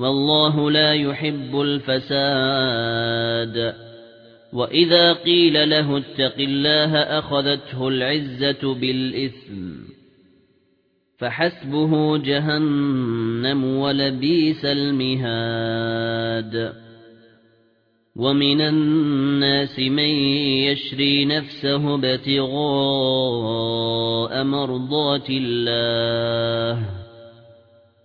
والله لا يحب الفساد. وإذا قيل له اتق الله أخذته العزة بالإثم. فحسبه جهنم ولبيس المهاد. ومن الناس من يشري نفسه ابتغاء مرضات الله.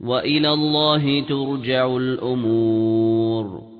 وإلى الله ترجع الأمور.